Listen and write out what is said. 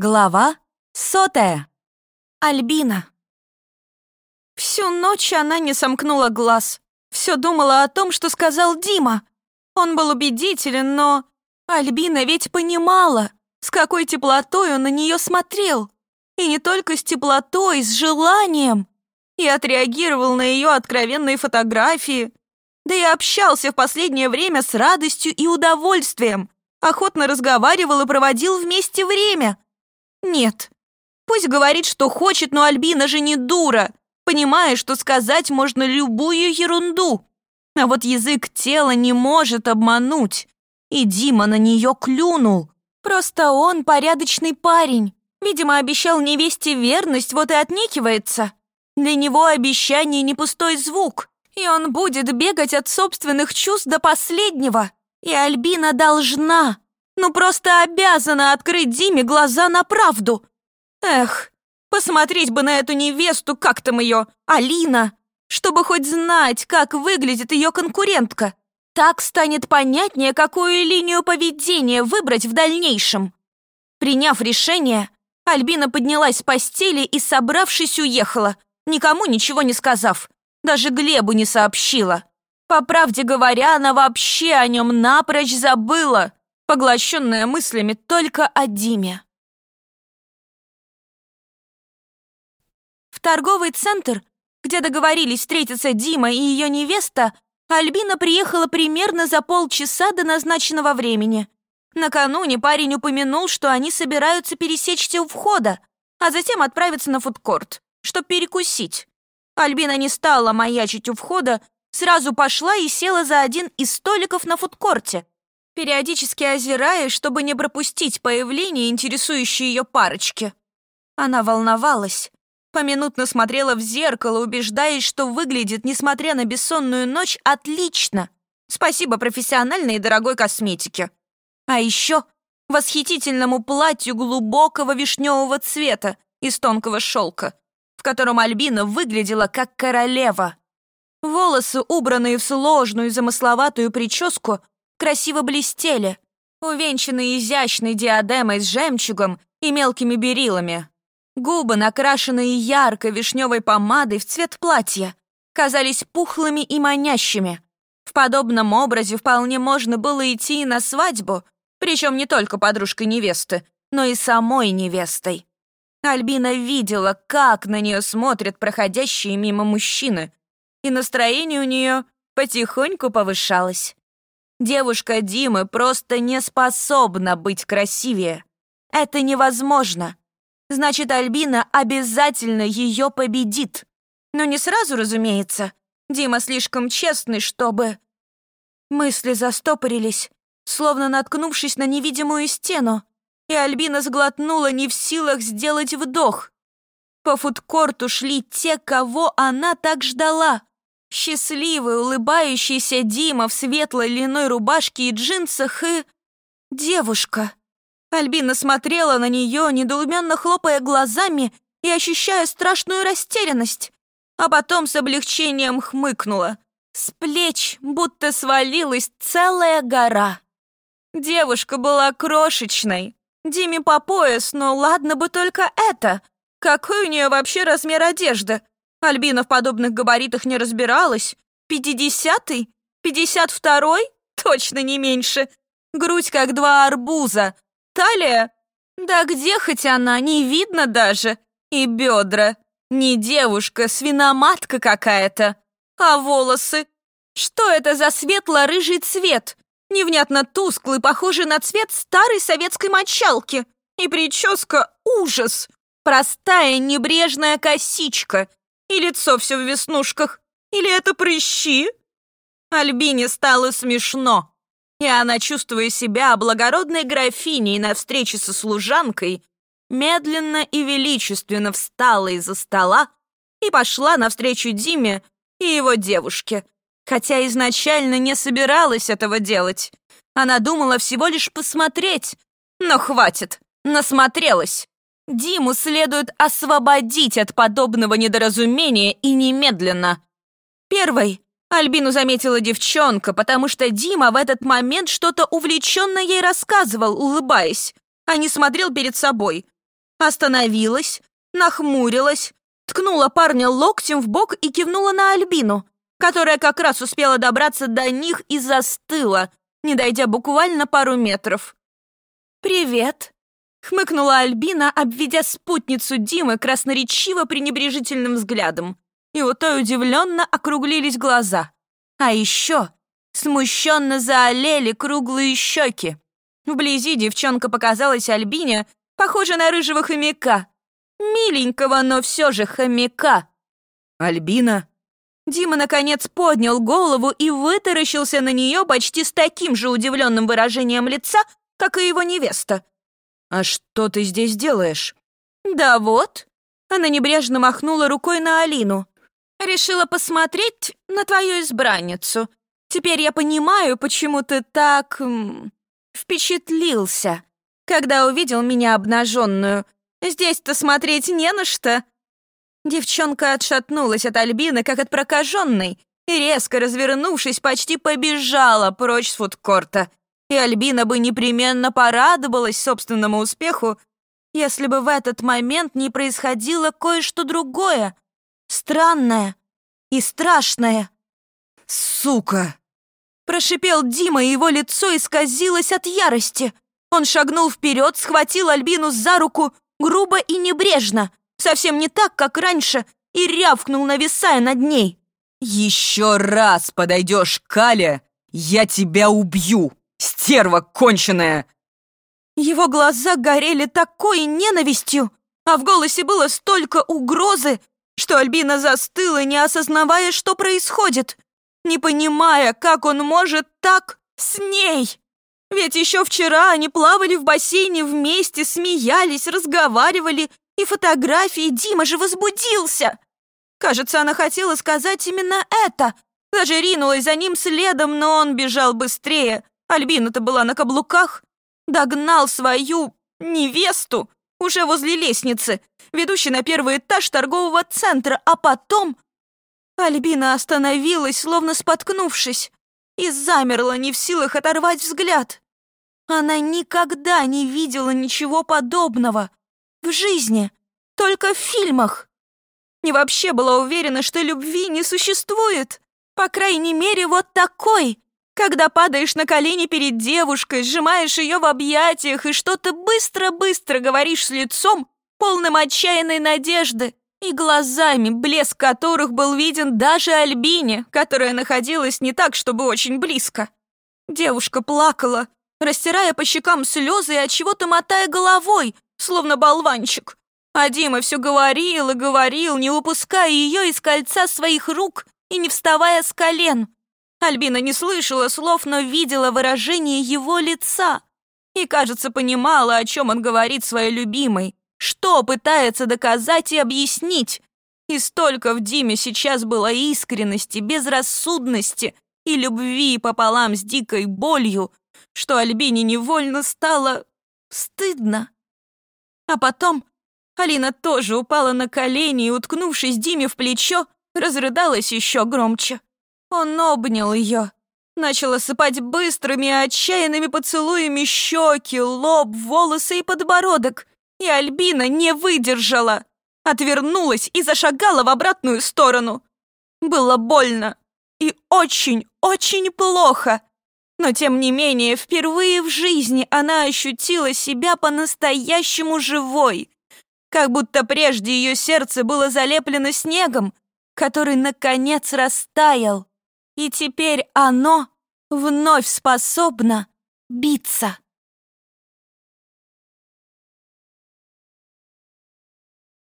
Глава сотая. Альбина. Всю ночь она не сомкнула глаз. Все думала о том, что сказал Дима. Он был убедителен, но... Альбина ведь понимала, с какой теплотой он на нее смотрел. И не только с теплотой, с желанием. И отреагировал на ее откровенные фотографии. Да и общался в последнее время с радостью и удовольствием. Охотно разговаривал и проводил вместе время. Нет. Пусть говорит, что хочет, но Альбина же не дура, понимая, что сказать можно любую ерунду. А вот язык тела не может обмануть. И Дима на нее клюнул. Просто он порядочный парень. Видимо, обещал невесте верность, вот и отнекивается. Для него обещание не пустой звук. И он будет бегать от собственных чувств до последнего. И Альбина должна, ну просто обязана открыть Диме глаза на правду. Эх, посмотреть бы на эту невесту, как там ее, Алина, чтобы хоть знать, как выглядит ее конкурентка. Так станет понятнее, какую линию поведения выбрать в дальнейшем. Приняв решение, Альбина поднялась с постели и, собравшись, уехала, никому ничего не сказав, даже Глебу не сообщила. По правде говоря, она вообще о нем напрочь забыла поглощенная мыслями только о Диме. В торговый центр, где договорились встретиться Дима и ее невеста, Альбина приехала примерно за полчаса до назначенного времени. Накануне парень упомянул, что они собираются пересечься у входа, а затем отправиться на фудкорт, чтобы перекусить. Альбина не стала маячить у входа, сразу пошла и села за один из столиков на фудкорте, периодически озираясь, чтобы не пропустить появление интересующей ее парочки. Она волновалась, поминутно смотрела в зеркало, убеждаясь, что выглядит, несмотря на бессонную ночь, отлично. Спасибо профессиональной и дорогой косметике. А еще восхитительному платью глубокого вишневого цвета из тонкого шелка, в котором Альбина выглядела как королева. Волосы, убранные в сложную замысловатую прическу, красиво блестели, увенчанные изящной диадемой с жемчугом и мелкими берилами. Губы, накрашенные яркой вишневой помадой в цвет платья, казались пухлыми и манящими. В подобном образе вполне можно было идти и на свадьбу, причем не только подружкой невесты, но и самой невестой. Альбина видела, как на нее смотрят проходящие мимо мужчины, и настроение у нее потихоньку повышалось. Девушка Димы просто не способна быть красивее. Это невозможно. Значит, Альбина обязательно ее победит. Но не сразу, разумеется. Дима слишком честный, чтобы... Мысли застопорились, словно наткнувшись на невидимую стену, и Альбина сглотнула не в силах сделать вдох. По фудкорту шли те, кого она так ждала. Счастливый, улыбающийся Дима в светлой льняной рубашке и джинсах и... Девушка. Альбина смотрела на нее, недоуменно хлопая глазами и ощущая страшную растерянность. А потом с облегчением хмыкнула. С плеч будто свалилась целая гора. Девушка была крошечной. Диме по пояс, но ладно бы только это. Какой у нее вообще размер одежды? Альбина в подобных габаритах не разбиралась. Пятидесятый? Пятьдесят второй? Точно не меньше. Грудь как два арбуза. Талия? Да где хоть она, не видно даже. И бедра. Не девушка, свиноматка какая-то. А волосы? Что это за светло-рыжий цвет? Невнятно тусклый, похожий на цвет старой советской мочалки. И прическа — ужас. Простая небрежная косичка. И лицо все в веснушках. Или это прыщи? Альбине стало смешно. И она, чувствуя себя благородной графиней на встрече со служанкой, медленно и величественно встала из-за стола и пошла навстречу Диме и его девушке, хотя изначально не собиралась этого делать. Она думала всего лишь посмотреть, но хватит, насмотрелась. Диму следует освободить от подобного недоразумения и немедленно. Первой Альбину заметила девчонка, потому что Дима в этот момент что-то увлеченно ей рассказывал, улыбаясь, а не смотрел перед собой. остановилась, нахмурилась, ткнула парня локтем в бок и кивнула на Альбину, которая как раз успела добраться до них и застыла, не дойдя буквально пару метров. «Привет», — хмыкнула Альбина, обведя спутницу Димы красноречиво пренебрежительным взглядом. И у той удивленно округлились глаза. А еще смущенно заолели круглые щеки. Вблизи девчонка показалась Альбине, похожа на рыжего хомяка. Миленького, но все же хомяка. «Альбина?» Дима, наконец, поднял голову и вытаращился на нее почти с таким же удивленным выражением лица, как и его невеста. «А что ты здесь делаешь?» «Да вот». Она небрежно махнула рукой на Алину. «Решила посмотреть на твою избранницу. Теперь я понимаю, почему ты так... впечатлился, когда увидел меня обнаженную. Здесь-то смотреть не на что». Девчонка отшатнулась от Альбины, как от прокаженной, и, резко развернувшись, почти побежала прочь с фудкорта. И Альбина бы непременно порадовалась собственному успеху, если бы в этот момент не происходило кое-что другое, странное и страшное. «Сука!» Прошипел Дима, и его лицо исказилось от ярости. Он шагнул вперед, схватил Альбину за руку, грубо и небрежно, совсем не так, как раньше, и рявкнул, нависая над ней. «Еще раз подойдешь к Кале, я тебя убью, стерва конченая!» Его глаза горели такой ненавистью, а в голосе было столько угрозы, что Альбина застыла, не осознавая, что происходит, не понимая, как он может так с ней. Ведь еще вчера они плавали в бассейне вместе, смеялись, разговаривали, и фотографии Дима же возбудился. Кажется, она хотела сказать именно это. Даже ринулась за ним следом, но он бежал быстрее. Альбина-то была на каблуках. Догнал свою невесту уже возле лестницы, ведущей на первый этаж торгового центра, а потом... Альбина остановилась, словно споткнувшись, и замерла, не в силах оторвать взгляд. Она никогда не видела ничего подобного в жизни, только в фильмах. И вообще была уверена, что любви не существует. По крайней мере, вот такой, когда падаешь на колени перед девушкой, сжимаешь ее в объятиях и что-то быстро-быстро говоришь с лицом, полным отчаянной надежды, и глазами, блеск которых был виден даже Альбине, которая находилась не так, чтобы очень близко. Девушка плакала, растирая по щекам слезы и от чего-то мотая головой, словно болванчик. А Дима все говорил и говорил, не упуская ее из кольца своих рук и не вставая с колен. Альбина не слышала слов, но видела выражение его лица и, кажется, понимала, о чем он говорит своей любимой, что пытается доказать и объяснить. И столько в Диме сейчас было искренности, безрассудности и любви пополам с дикой болью, что Альбине невольно стало стыдно. А потом Алина тоже упала на колени и, уткнувшись Диме в плечо, разрыдалась еще громче. Он обнял ее, начал осыпать быстрыми отчаянными поцелуями щеки, лоб, волосы и подбородок. И Альбина не выдержала, отвернулась и зашагала в обратную сторону. Было больно и очень-очень плохо. Но тем не менее, впервые в жизни она ощутила себя по-настоящему живой. Как будто прежде ее сердце было залеплено снегом, который, наконец, растаял и теперь оно вновь способно биться.